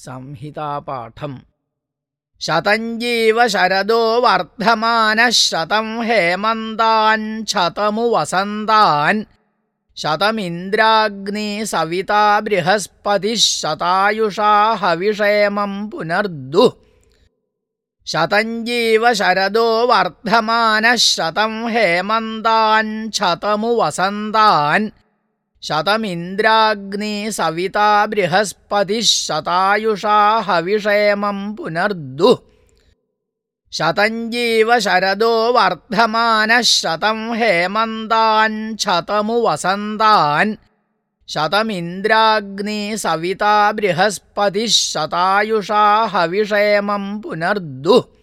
संहितापाठम् शतञ्जीव शरदो वर्धमानः शतम् हेमन्तान् शतमु वसन्तान् शतमिन्द्राग्नि सविता बृहस्पतिः शतायुषा हविषेमम् पुनर्दुः शतञ्जीव शरदो वर्धमानः शतमु वसन्तान् शतमिन्द्राग्नि सविता बृहस्पतिः शतायुषा हविषेमम् पुनर्दुः। शतञ्जीव शरदो वर्धमानः शतम् हेमन्तान् शतमु वसन्तान्। शतमिन्द्राग्नि सविता बृहस्पतिः शतायुषा हविषेमम् पुनर्दुः